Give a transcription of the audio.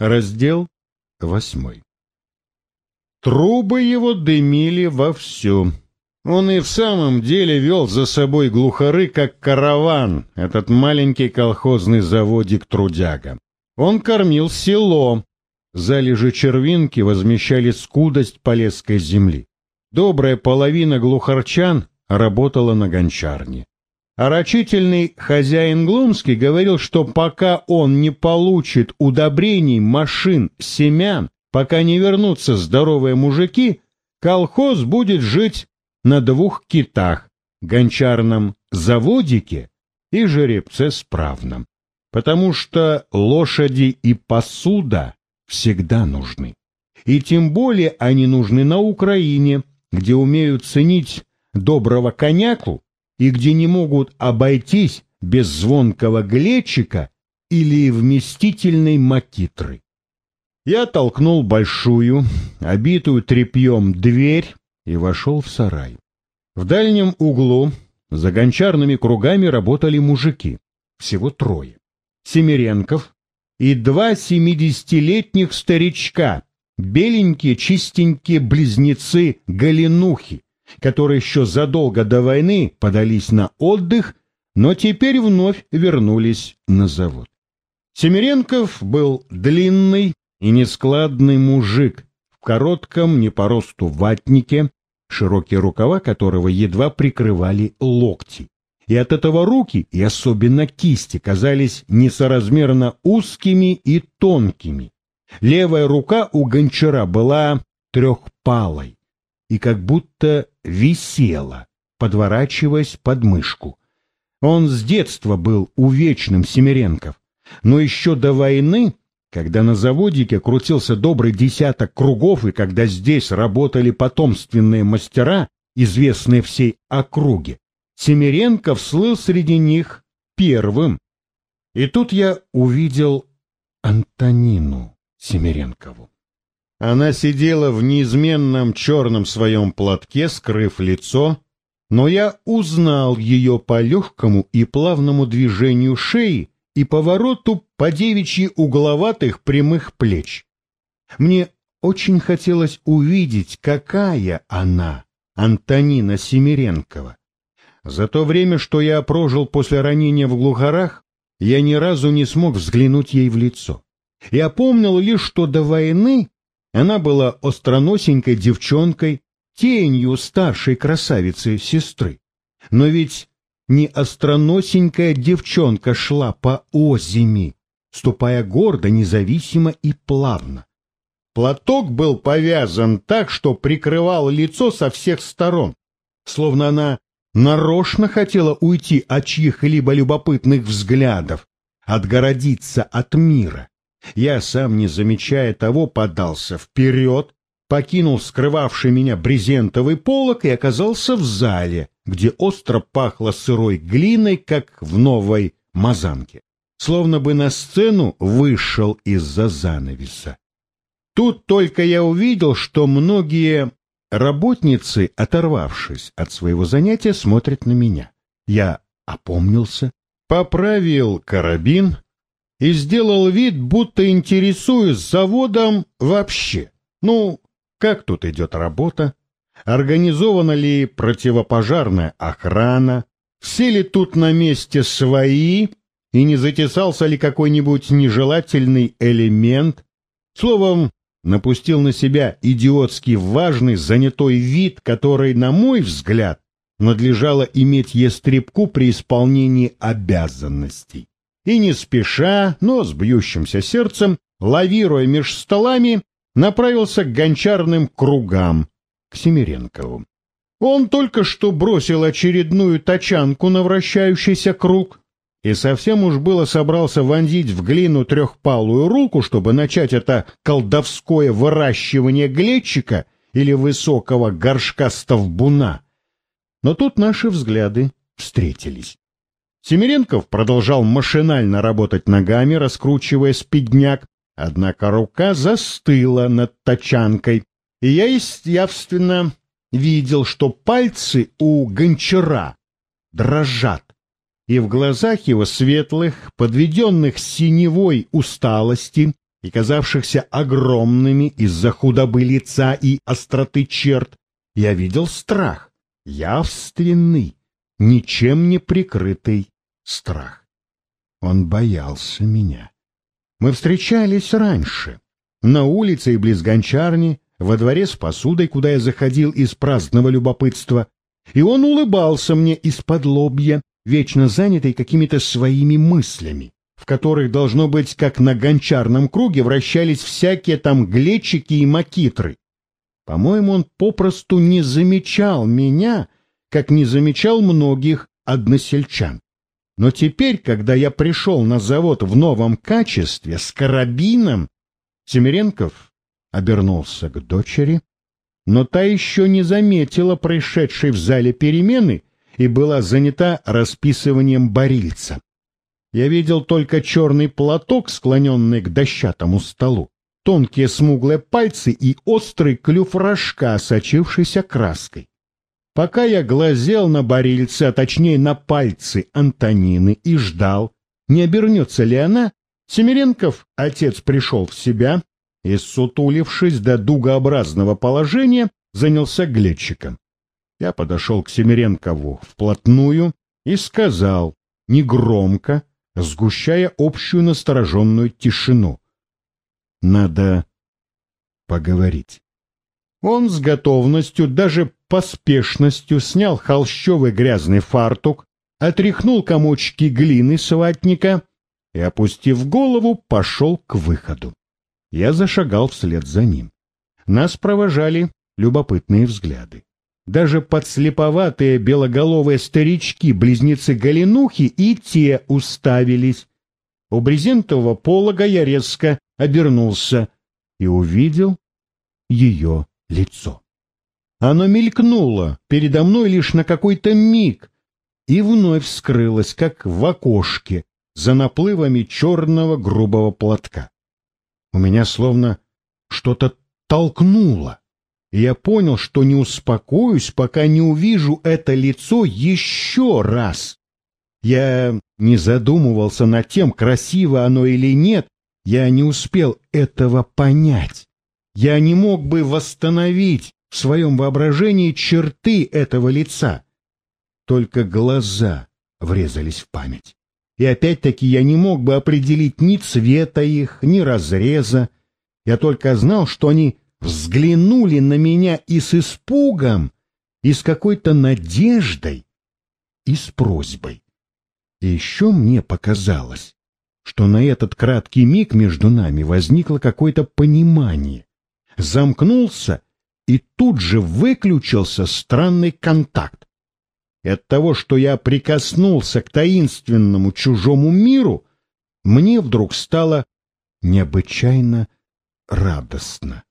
Раздел восьмой. Трубы его дымили вовсю. Он и в самом деле вел за собой глухары, как караван, этот маленький колхозный заводик-трудяга. Он кормил село. Залежи червинки возмещали скудость полесской земли. Добрая половина глухарчан работала на гончарне. Рачительный хозяин Глумский говорил, что пока он не получит удобрений, машин, семян, пока не вернутся здоровые мужики, колхоз будет жить на двух китах — гончарном заводике и жеребце справном. Потому что лошади и посуда всегда нужны. И тем более они нужны на Украине, где умеют ценить доброго коняку и где не могут обойтись без звонкого глечика или вместительной макитры. Я толкнул большую, обитую тряпьем дверь и вошел в сарай. В дальнем углу за гончарными кругами работали мужики, всего трое. Семеренков и два семидесятилетних старичка, беленькие чистенькие близнецы Галинухи, которые еще задолго до войны подались на отдых, но теперь вновь вернулись на завод. Семеренков был длинный и нескладный мужик в коротком не по росту ватнике, широкие рукава которого едва прикрывали локти. И от этого руки, и особенно кисти, казались несоразмерно узкими и тонкими. Левая рука у гончара была трехпалой, и как будто висела, подворачиваясь под мышку. Он с детства был увечным Семеренков, но еще до войны, когда на заводике крутился добрый десяток кругов и когда здесь работали потомственные мастера, известные всей округе, Семеренков слыл среди них первым. И тут я увидел Антонину Семеренкову. Она сидела в неизменном черном своем платке, скрыв лицо, но я узнал ее по легкому и плавному движению шеи и повороту по девичьи угловатых прямых плеч. Мне очень хотелось увидеть, какая она, Антонина Семеренкова. За то время, что я прожил после ранения в глухарах, я ни разу не смог взглянуть ей в лицо. Я помнил лишь, что до войны она была остроносенькой девчонкой, тенью старшей красавицы-сестры. Но ведь не остроносенькая девчонка шла по озими, ступая гордо, независимо и плавно. Платок был повязан так, что прикрывал лицо со всех сторон, словно она нарочно хотела уйти от чьих-либо любопытных взглядов, отгородиться от мира. Я, сам не замечая того, подался вперед, покинул скрывавший меня брезентовый полок и оказался в зале, где остро пахло сырой глиной, как в новой мазанке. Словно бы на сцену вышел из-за занавеса. Тут только я увидел, что многие работницы, оторвавшись от своего занятия, смотрят на меня. Я опомнился, поправил карабин, и сделал вид, будто интересуюсь заводом вообще. Ну, как тут идет работа? Организована ли противопожарная охрана? Все ли тут на месте свои? И не затесался ли какой-нибудь нежелательный элемент? Словом, напустил на себя идиотский важный занятой вид, который, на мой взгляд, надлежало иметь естребку при исполнении обязанностей и не спеша, но с бьющимся сердцем, лавируя меж столами, направился к гончарным кругам, к Семиренкову. Он только что бросил очередную тачанку на вращающийся круг и совсем уж было собрался вонзить в глину трехпалую руку, чтобы начать это колдовское выращивание глечика или высокого горшка ставбуна. Но тут наши взгляды встретились. Семиренков продолжал машинально работать ногами, раскручивая спидняк, однако рука застыла над тачанкой, и я явственно видел, что пальцы у гончара дрожат, и в глазах его светлых, подведенных синевой усталости, и казавшихся огромными из-за худобы лица и остроты черт, я видел страх, явственный, ничем не прикрытый страх. Он боялся меня. Мы встречались раньше, на улице и близ гончарни, во дворе с посудой, куда я заходил из праздного любопытства, и он улыбался мне из-под лобья, вечно занятый какими-то своими мыслями, в которых, должно быть, как на гончарном круге, вращались всякие там глечики и макитры. По-моему, он попросту не замечал меня, как не замечал многих односельчан. Но теперь, когда я пришел на завод в новом качестве, с карабином, Семеренков обернулся к дочери, но та еще не заметила происшедшей в зале перемены и была занята расписыванием барильца. Я видел только черный платок, склоненный к дощатому столу, тонкие смуглые пальцы и острый клюв рожка, сочившийся краской. Пока я глазел на барильце, а точнее на пальцы Антонины, и ждал, не обернется ли она, Семеренков, отец, пришел в себя и, сутулившись до дугообразного положения, занялся глечиком. Я подошел к Семеренкову вплотную и сказал, негромко, сгущая общую настороженную тишину. Надо поговорить. Он с готовностью, даже поспешностью снял холщовый грязный фартук, отряхнул комочки глины с ватника и, опустив голову, пошел к выходу. Я зашагал вслед за ним. Нас провожали любопытные взгляды. Даже подслеповатые белоголовые старички, близнецы Галинухи, и те уставились. У брезентового полога я резко обернулся и увидел ее лицо. Оно мелькнуло передо мной лишь на какой-то миг и вновь скрылось, как в окошке, за наплывами черного грубого платка. У меня словно что-то толкнуло и я понял, что не успокоюсь, пока не увижу это лицо еще раз. Я не задумывался над тем, красиво оно или нет, я не успел этого понять. Я не мог бы восстановить в своем воображении черты этого лица. Только глаза врезались в память. И опять-таки я не мог бы определить ни цвета их, ни разреза. Я только знал, что они взглянули на меня и с испугом, и с какой-то надеждой, и с просьбой. И еще мне показалось, что на этот краткий миг между нами возникло какое-то понимание. Замкнулся, и тут же выключился странный контакт. И от того, что я прикоснулся к таинственному чужому миру, мне вдруг стало необычайно радостно.